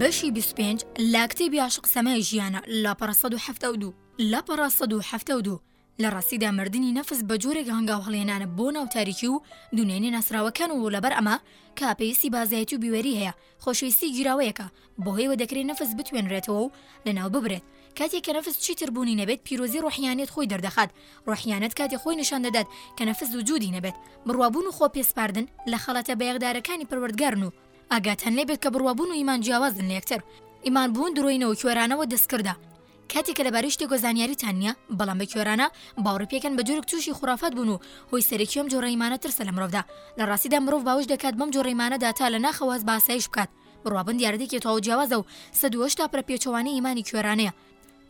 بەشی 25 لە کتێبی عاشق سەمای ژیانە لاپەڕ 1970 لاپەڕ 1970 لە ڕاستیدا مردنی نەفس بە جۆرێک هەنگاو هەڵێنانە بۆ ناو تاریکی و دونێنی ناسراوەکان و لەبەر ئەمە کاپەیسی بازایەتی و بیوەری هەیە خۆشویستی گیراوەیەکە بەهۆیەوە دەکرێت نەفس بتوێنرێتەوە و لەناو ببرێت کاتێک کە نەفس چیتر بوونی نەبێت پیرۆزی ڕۆحیانێت خۆی دەردەخات ڕۆحیانەت کاتێ خۆی نیشان دەدات کە نەفس وجودی نەبێت بڕوابوون و خۆ پێسپاردن لە خەڵەتە بایەخدارەکانی پەروەردگارن و ئاگاتان لێبێت کە بڕوابوون و ئیمان جیاوازن لە یەکتر ئیمان بوون درۆینە و کوێرانەوە دەستکردە کاتێک کە لەبارەی شتێکۆ زانیاریتان نییە بەڵام بە کوێرانە باوڕی پێکەن بە جۆرێک تووشی خوڕافات بوون و هۆی سەرەکیەم جۆڕەیمانە ترسە لە مرۆڤدا لە ڕاستیدا مرۆڤ باوش دەکات بەم جۆڕەیمانەدا تا لە ناخەواز باسایش بکات بڕوابن دیاردێکی تەواو جیاوازە و سە دوهشتا پرە پێچەوانەی ئیمانی کوێرانەیە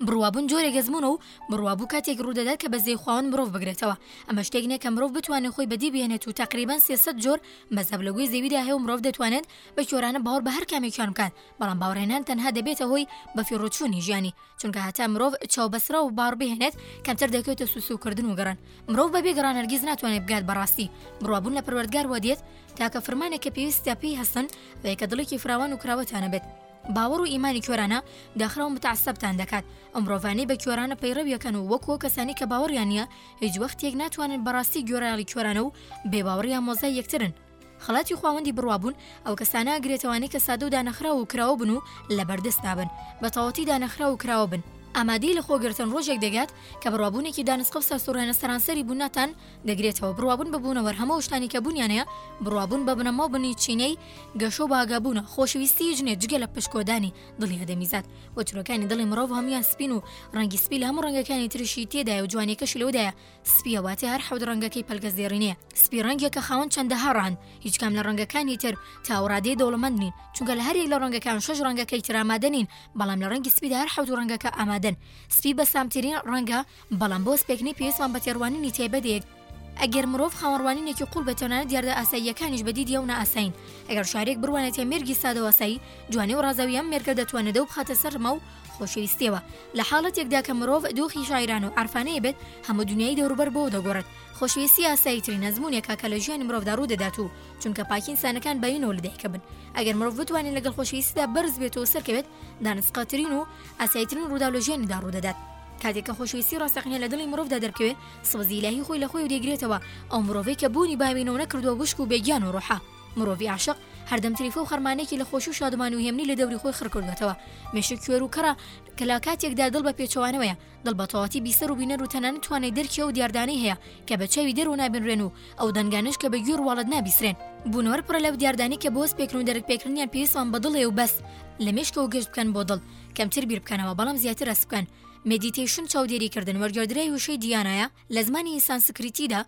بڕوابوون جۆرێک گەزمونە و بڕوابوو کاتێک ڕوودەدات کە بەزەی خواون مرۆڤ بگرێتەوە ئەمە شتێک نیە کە مرۆڤ بتوانێت خۆی بەدی بێنێت و تقریبان سێسەد جۆر مەزەب لە گوێ زەویدا هەیە و مرۆڤ دەتوانێت بە کۆرانە باوەڕ بە هەر کامێکیان بکات بەڵام باوەڕهێنان تەنها دەبێتە هۆی بەفیڕۆچوونی ژیانی، چونکە هەتا مرۆڤ چاو بەسڕە و باڕ بهێنێت کەمتر دەکەوێتە سوسوکردن و گەڕان، مرۆڤ بەبێ گەڕان هەرگیز ناتوانێت بگات بە ڕاستی، بڕوابوون لە پەروەردگار وا دێت تاکە فرمانێک کە پێویستە پێی هەستن، ئەوەیە کە دڵێکی فراوان و کراوەتان هەبێت، باوەڕ و ئیمانی کوێرانە داخراو و متعەسەبتان دەکات، ئەو مرۆڤانەی بە کوێرانە پەیڕەویەکەن و وەکو ئەو کەسانەی کە باوەڕیان نییە هیچ وەختیەک ناتوانن بەڕاستی گوێڕایەڵی کوێرانە و بێباوەڕیان مۆزای یەکترن، خەڵاتی خواوەندی بڕوابوون ئەو کەسانە ئەگرێتەوانەی کە سادە و دانەخراو و کراوە بن و لە بەردەستدا بن بە تەواوەتی دانەخراو و کراوە بن ئامادەی لە خۆگرتن ڕۆژێک دەگات کە بڕوابوونێکی دانسقە و ساسوڕێنە سەرانسەری بووناتان دەگرێتەوە بڕوابوون بە بوونەوەر هەموو شتانی کە بوونیانەیە بڕوابوون بە بنەما و بنی چینەی گەشە و بە ئاگابوونە خۆشەویستی هیچ نیە جگە لە پشکۆدانی دڵی ئادەمیزاد و چرۆکانی دڵی مڕۆڤ هەموویان سپین و ڕەنگی سپی لە هەموو ڕەنگەکانی ترشی تێدایە و جوانیەکەشی لەودایە سپیە واتە هەر حەوت ڕەنگەکەی پەلگە زێڕینەیە، سپی ڕەنگێکە خاوەن چەندەها ڕەهەند، هیچ کام لە ڕەنگەکانی تر تاوەڕادەی دەوڵەمەند نین، چونکە لە هەریەک لە ڕەنگەکان شەش ڕەنگەکەی تر ئامادە نین، بەڵام لە ڕەنگی سپیدا هەر حەوت ڕەنگەکە ئامادەن. سپی بەسامترین ڕەنگە، بەڵام بۆ سپێکردنی پێویستمان بە تێڕوانینی تایبەتێک، ئەگەر مرۆڤ خاوەن ڕوانینێکی قووڵ بێت تەنانەت دیاردە ئاساییەکانیش بە دیدی ئەو نائاسایین، ئەگەر شارێک بڕوانێتە مێرگی سادەو ئاسایی، جوانی و ڕازاوی ئەم مێرگە دەتوانێت دەو بخاتە سەر رمە و خۆشەویستیەوە، لە حاڵەتێکدا کە مرۆڤ دۆخی شاعیرانە و عارفانەیە بێت، هەموو دونیای دەوروبەر بۆ ئەو دەگۆڕێت. خۆشەویستی ئاساییترین ئەزموونێکە کە لە ژیانی مرۆڤدا ڕوو دەدات و چونکە پاکی ئینسانەکان بەینەوە لەدایک ئەبن. ئەگەر مرۆڤ بتوانێت لەگەڵ خۆشەویستیدا بەرز بێت و سەرکەوێت، دانسقەترین و ئاساییترین ڕووداو لە ژیانیدا ڕوو دەدات. کاتێک کە خۆشەویستی ڕاستەقینە لە دڵی مرۆڤدا دەربکەوێت، سۆزی ئیلاهی خۆی لە خۆیەوە دەیگرێتەوە، ئەو مرۆڤەی کە بوونی بابینەوە نەکردووە وشک و بێگیان و ڕۆحە. مرۆڤی عاشق هەردەم تریفە و خەرمانێکی لە خۆشی و شادومانی و هێمنی لە دەوری خۆی خڕ کردووەتەوە، مێشک کوێر و کەڕە کە لە کاتێکدا دڵ بە پێچەوانەوەیە، دڵ بە تەواتی بیسەر و بینەر و تەنانەت توانای دەرکی ئەو دیاردانەی هەیە کە بە چاوی دەرەوە نابینرێن و ئەو دەنگانەش کە بە گوێی ڕواڵەت نابیسرێن. بوونەوەر پڕە لەو دیاردانەی کە بۆ هەست پێکردن و دەرک پێکردنیان پێویستمان بە دڵێ و بەس، لە مێشکەوە گەشت بکەن بۆ دڵ، کەمتر بیر بکەنەوە بەڵام زیاتر هەست بکەن. Meditation چاودێریکردن وەرگێڕدراوی وشەی دیانایە لە زمانی سانسکریتیدا،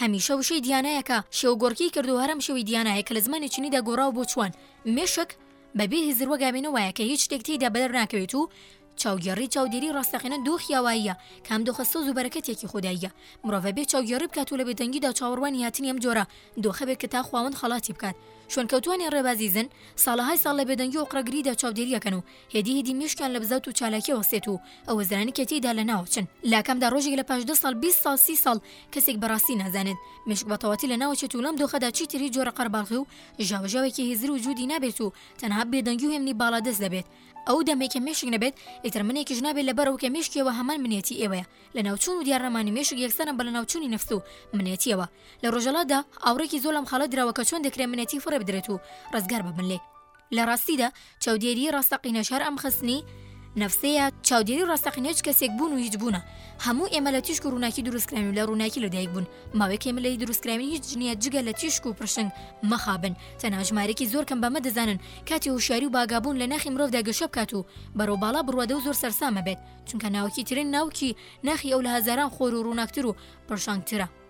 هەمیشە وشەی دیانایە کە شێوە گۆڕکێی کردووە هەر ئەم شێوەی دیانایە کە لە زمانی چینیدا گۆڕاوە بۆ چوان، مێشک بە بێ هزر وەک ئاوێنە وایە کە هیچ شتێک تێیدا بەدەر ناکەوێت و چاوگێڕی چاودێری ڕاستەقینە دۆخی ئاواییە کە ئەم دۆخە سۆز و بەرەکەتێکی خوداییە مرۆڤ ئەبێ چاوگێڕی بکات و لە بێدەنگیدا چاوەڕوانی هاتنی ئەم جۆرە دۆخە بێت کە تا خواوەند خەڵاتی بکات شوێنکەوتوانی ڕێبازیزن ساڵەهای ساڵ لە بێدەنگی و ئۆقرەگریدا چاودێریەکەن و هێدی هێدی مێشکیان لە بزاوت و چالاکیەوە سێت و ئەوە زرانی کە تێیدا لە ناوەچن لاکامدا ڕۆژێک لە پاش دە ساڵ بیست ساڵ سی ساڵ کەسێک بەڕاستی نازانێت مێشک بە تەواتی لە ناوەچێت و لەم دۆخەدا چیتر هیچ جۆرە قەرەباڵغی و ژاوەژاوێکی هزر وجودی نابێت و تەنها بێدەنگی و هێمنی باڵادەست دەبێت ئەو دەمەی کە مێشک نەبێت ئیتر منێکیش نابێت لەبەر ئەوەی کە مێشکیەوە هەمان منێتی ئێوەیە لەناوچوون و دیارنەمانی مێشک یەکسانە بە لەناوچوونی نەفس و منێتیەوە لە ڕۆژەڵاتدا ئاوڕێکی زۆر لەم خاڵە دراوە کە چۆن دەکرێت منێتی فڕێبدرێت و ڕزگار ببن لێی. لە ڕاستیدا چاودێری ڕاستەقینەش هەر ئەم خستنی نەفسەیە، چاودێری ڕاستەقینە هیچ کەسێک بوون و هیچ بوونە، هەموو ئێمە لە تیشک و ڕووناکی دروستکراوین و لە ڕووناکی لەدایک بوون، ماوەیەک ئێمە لێی دروستکراوین هیچ نییە جگە لە تیشک و پرشنگ، مەخابن تەنها ژمارەیەکی زۆر کەم بەمە دەزانن کاتی هۆشیاری و باگابوون لە ناخی مرۆڤدا گەشە بکات و بەرەو باڵا بڕوادە و زۆر سەرسامە بێت چونکە ناوەکی ترین ناوکی ناخی ئەو لە هەزاران خۆر و ڕووناکتر و پرشنگترە.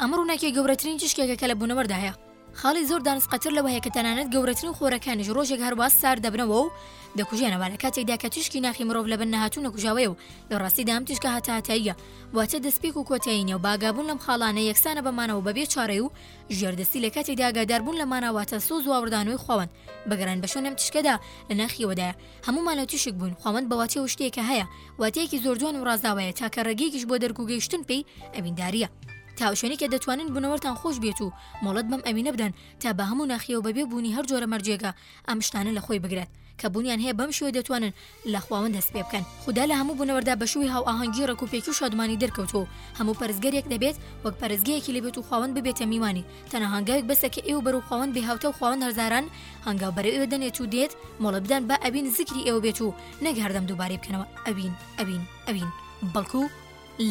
ئەمە ڕووناکیە گەورەترین تیشکێکە کە لە بوونەوەردا هەیە خاڵی زۆر دانسقەتر لەوە هەیە کە تەنانەت گەورەترین خۆرەکانیش ڕۆژێک هەرواز سار دەبنەوە و دەکوژێنەوە لە کاتێکدا کە تیشکی ناخی مرۆڤ لە بن نەهاتوو نەکوژاوەیە و لە ڕاستیدا ئەم تیشکە هەتاهتاییە واتە دەستپێک و کۆتایی نێو باگابوون لەم خاڵانە یەکسانە بەمانەوە بەبێ چارەی و ژێردەستی لە کاتێکدا ئاگاداربوون لە ماناواتە سۆز واوردانەوەی خۆوەند بگەڕێن بە شوێنم تیشکەدا لە ناخیەوەدایە هەموومان لە تیشک بووین خواوەند بەواتی و شتێکە هەیە واتەیەکی زۆر جوان و ڕازداوایە تاکە ڕێگەیەکیش بۆ دەرک و گەیشتن پێی ئەوینداریە تا شوێنی کە دەتوانن بنەوەتان خۆش بێت و مۆڵەت بەم ئەوینە بدەن تا بە هەموو ناخیەوە بەبێ بوونی هەر جۆرە مەرجێگە ئەم شتانە لە خۆی بگرێت کە بوونیان هەیە بەم شوێ دەتوانن لە خواوەن دەست پێ بکەن خدا لە هەموو بوونەوەردا بە شووی هاو ئاهەنگی ڕکوپێکی و شادمانی دەرکەوتۆ هەموو پەرزگەرێک دەبێت وەک پەرزگەیەکی لەبێت و خواوەند ببێتە میوانی تەنها هەنگاوێک بەسە کە ئێوە بەرەو خواوەند بێ هاوتا و خواوەند هەرزاران هەنگاو بەرەو ئێوە دەنێت و دێت مۆڵە بدان با ئەبین زیکری ئێوە بێت و نەک هەردەم دووبارەی بکەنەوە ئەوین ئەوین ئەوین بەڵکو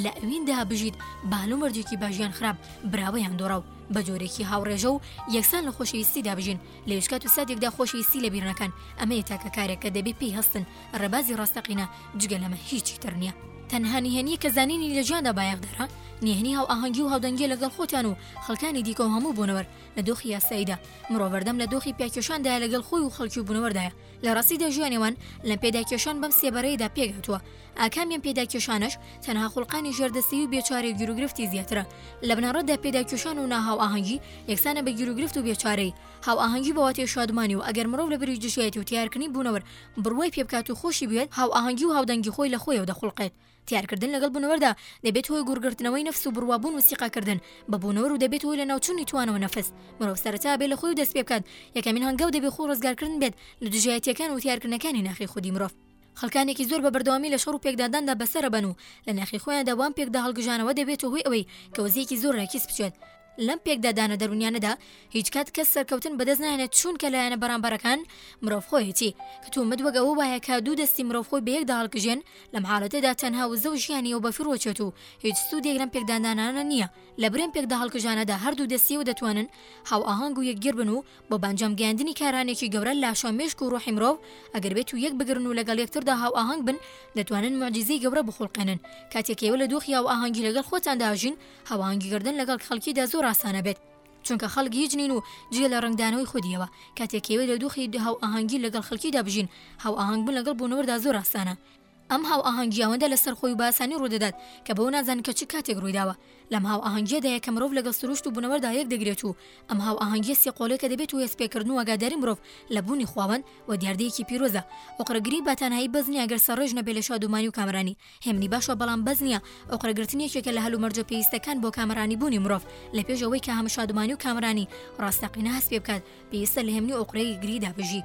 لە ئەویندا بژیت باهل و مەرجێکی باژیان خراپ براوەیان دۆڕاو بە جۆرێکی هاوڕێژە و یەکسان لە خۆشەویستیدا بژین لە یشکات و ساتێکدا خۆشەویستی لە بیرنەکەن ئەمەیە تاکە کارێک کە دەبێ پێی هەستن ڕێبازی ڕاستەقینە جگە لەمە هیچی تر نییە تەنها نهێنیە کە زانینی لە ژیاندا بایەخدارە نهێنی هاو ئاهەنگی و هاودەنگیە لەگەڵ خۆتان و خەڵکانی دیکە و هەموو بوونەوەر لە دۆخی یاساییدا، مرۆ بەردەم لە دۆخی پیاکێشاندایە لەگەڵ خۆی و خەڵکی و بوونەوەردایە، لە ڕاستیدا ژیانیان لەم پێداکێشان بەم سێ بەرەیەدا پێکهاتووە، ئاکامی ئەم پێداکێشانەش تەنها خوڵقانی ژێردەستەیی و بێچارەی و گیروگرفتی زیاترە، لە بنەڕەتدا پێداکێشان و ناهاوئاهەنگی یەکسانە بە گیروگرفت و بێچارەیی، هاوئاهەنگی بە واتای شادمانی و ئەگەر مرۆڤ لەبری دژایەتی و تەیارکردنی بوونەوەر بڕوای پێبکات و خۆشی بوێت، هاوئاهەنگی و هاودەنگی خۆی لە خۆیەوە دەخوڵقێت. تیارکردن لەگەڵ بوونەوەردا دەبێت هۆی گوڕگرتنەوەی نەفس و بڕوابوون و سیقەکردن بە بوونەوەر و دەبێت هۆی لەناوچوونی توانەوە نەفس مرۆڤ سەرەتا بێ لە خۆی و دەست پێ بکات یەکەمین هەنگاو دەبێ خۆ ڕزگارکردن بێت لە دژایەتییەکان و تیارکردنەکانی ناخی خودی مرۆڤ. خەڵکانێکی زۆر بە بەردەوامی لە شەڕ و پێکداداندا بەسەر ئەبەن و لە ناخی خۆیاندا وام پێکدەهەڵگژانەوە دەبێتە هۆی ئەوەی کە وزەیەکی زۆر لە کیس بچێت لەم پێکدادانە دەرونیانەدا هیچ کات کەس سەرکەوتن بەدەست نایەنێت چونکە لایەنە بەرامبەرەکان مرۆڤ خۆیەتی کە تۆ مت وەک ئەوە وایە کە دوو دەستی مرۆڤ خۆی بەیەکدا هەڵکژێن لەم حالەتەدا تەنها وزە و ژیانی ئەو بەفیڕۆچێت و هیچ سودێک لەم پێکدادانانە نییە لەبرێم پێکداهەڵکژانەدا هەردوو دەستی ئەو دەتوانن هاوئاهەنگ و یەکگیر بن و بۆ بەئەنجام گەیاندنی کارانێکی گەورە لاشە مێشک و ڕۆحی مرۆڤ ئەگەر بێت و یەک بگرن و لەگەڵ یەکتردا هاوئاهەنگ بن دەتوانن موعجیزەی گەورە بخوڵقێنن کاتێک ئێوە لە دۆخی هاوئاهەنگی لەگەڵ خۆتاندا ئەژین هەوانگیکردن لەگەڵ خەڵکیدا زۆر ئاسانە بێت، چونکە خەڵک هیچ نین و جگە لە ڕەنگدانەوەی خودییەوە، کاتێک کێوێ لە دۆخی هاوئاهەنگی لەگەڵ خەڵکیدا بژین، هاوئاهەنگ بوون لەگەڵ بوونەوەردا زۆر ئاسانە. ئەم هاوئاهەنگی ئەوەندە لەسەر خۆی و بە ئاسانی ڕوودەدات کە بەوە نازانن کە چ کاتێک ڕوویداوە. لەم هاوئاهەنگییەدایە کە مرۆڤ لەگەڵ سروشت و بوونەوەردا یەکدەگرێت و ئەم هاوئاهەنگییە سێ قۆڵییەکە دەبێت و هێزپێکردن و ئاگاداری مرۆڤ لە بوونی خواوەند و دیاردەیەکی پیرۆزە. ئۆقرەگری باتانهایی بەس نییە گەر سەرڕێژ نەبێت لە شادومانی و کامەرانی، هێمنی باشە بەڵام بەس نییە، ئۆقرە گرتن یەکێکە لە هەلومەرجە پێویستەکان بۆ کامەرانی بوونی مرۆڤ، لە پێش ئەوەی کە هەمە شادومانی و کامەرانی ڕاستەقینە هەست پێ بکات پێویستە لە هێمنی ئۆقرەی گریدا بژی.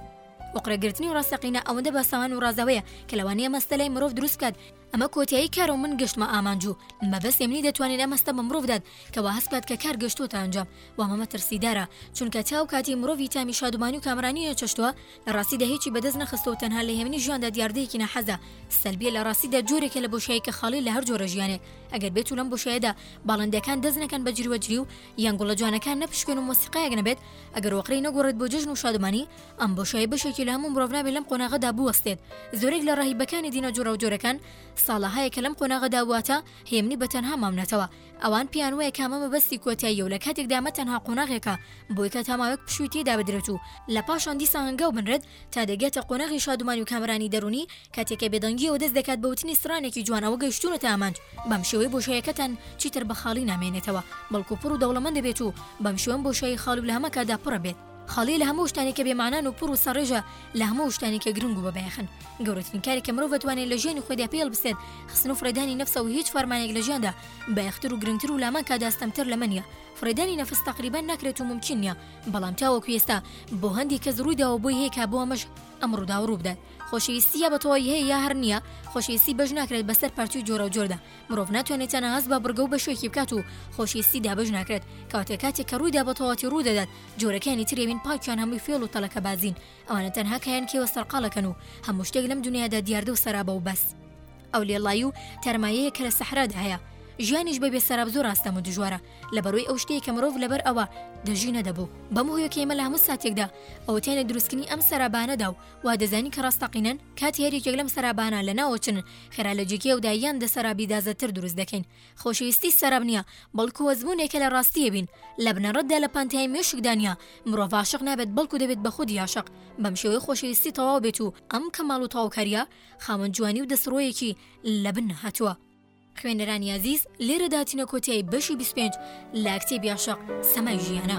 ئۆقرە گرتنی ڕاستەقینە ئەوەندە باسەوان و ڕازاوەیە کە لەوانەیە مەستە لای مرۆڤ دروست بکات ئەمە کۆتایی کارە و من گەشتمە ئامانج و مەبەست هێمنی دەتوانێت ئەم هەستە بە مرۆڤ بدات کە وا هەست بکات کە کار گەشتۆتە ئەنجام وامە مەترسیدارە چونکە تا ئەو کاتەی مرۆڤی تامی شادومانی و کامەرانی نەچەشتوە لە ڕاستیدا هیچی بەدەست نەخستووە و تەنها لە هێمنی ژیاندا دیاردەیەکی ناحەزە سەلبیە لە ڕاستیدا جۆرێکە لە بۆشایی کە خاڵیە لە هەر جۆرە ژیانێک ئەگەر بێت و لەم بۆشایەدا باڵندەکان دەست نەکەن بە جروەجری و یان گوڵە جوانەکان نەپشکێن و مۆسیقایەک نەبێت ئەگەر وەقری نەگۆڕێت بۆ جەژن و شادمانی ئەم بۆشایی بەشێکی لە هەموو مرۆڤ نابێت لەم قۆناغەدا بوەستێت زۆرێک لە ڕاهیبەکانی دینە جۆراوجۆرەکان ساڵەهایەکە لەم قۆناغەدا واتە هێمنی بە تەنها ماونەتەوە ئەوان پێیان وایە کامە مەبەستی کۆتاییە و لە کاتێکدا ئەمە تەنها قۆناغێکە بۆی کە تا ماوەیەک پشووی تێدا بدرێت و لە پاشان دیسان هەنگاو بنرێت تا دەگاتە قۆناغی شادومانی و کامەرانی دەروونی کاتێک کە بێدەنگیەوە دەست دەکات بە وتنی سڕانێکی جوان ئەوە گەیشتوونەتە ئامانج بەم شێوەی بۆشایەکەتان چیتر بە خاڵی نامێنێتەوە بەڵکو پڕ و دەوڵەمەند دەبێت و بەم شێوەم بۆشایی خاڵی و لە هەمە کاتدا پڕ ئەبێت. خاڵیە لە هەموو شتانێک کە بێ مەعنان و پڕ و سەڕێژە لە هەموو شتانێک کە گرنگ و بە بایەخن گەورەترین کارێک کە مرۆڤ ئەتوانێت لە ژیانی خۆیدا پێی هەڵبستێت خستن و فڕێدانی نەفسە و هیچ فەرمانێک لە ژیاندا بایەختر و گرنگتر و لامان کاداستەمتر لەمە نییە فڕێدانی نەفس تەقریبا ناکرێت و مومکین نییە بەڵام تاوەکو ئێستا بۆ هەندێک کەس ڕووی داوە بۆی هەیە کا بۆ ئەمەش ئەم ڕووداوە ڕوو بدات خۆشەویستی یا بە تەواوی هەیە یا هەر نییە خۆشەویستی بەش ناکرێت بەسەر پارچە و جۆرە و جۆردا مرۆڤ ناتوانێت تەنها هەست بە بڕگە و بەشێکی بکات و خۆشویستی دابەش ناکرێت کاتێک کاتێک کە ڕوویدا بە تەواتی ڕوو دەدات جۆرەکانی ترێوین پاکیان هەمووی فێڵ و تەلەکە بازین ئەوانە تەنها کایان کێوە سەرقاڵەکەن و هەموو شتێک لەم دنیادا دیاردە و سەرابە و بەس ئەو لێڵایی و تەرمایەیە کە لە سەحرادا هەیە ژیانیش بەبێ سەراب زۆر ئاستەم و دژوارە لە بەروی ئەو شتەیە کە مرۆڤ لەبەر ئەوە دەژی نەدەبوو بەم هۆیەکەیمە لە هەموو ساتێکدا ئەوتیانە دروستکردنی ئەم سەرابانەدا و وا دەزانی کە ڕاستەقینەن کاتی هەر یەکێک لەم سەرابانە لەناوەچن، خێرا لە جێگەی ئەودا یان دە سەرابی دازەتر دروست دەکەین. خۆشەویستی سەراب نییە، بەڵکو هەستبوونێکە لە ڕاستیی بین. لە بنەڕەتدا لە پانتایی مێشکدا نییە، مرۆڤ عاشق نابێت بەڵکو دەبێت بە خودی عاشق. بەم شێوەیە خۆشەویستی تەواو بێت و ئەم کەماڵ و تەواوکارییە خاوەن جوانی و دەستڕۆیەکی لەبن نەهاتووە. خوێنەرانی ئازیز لێرەدا هاتینە کۆتیای بەشی 25 لە کتێبی عشق سەمای ژیانە.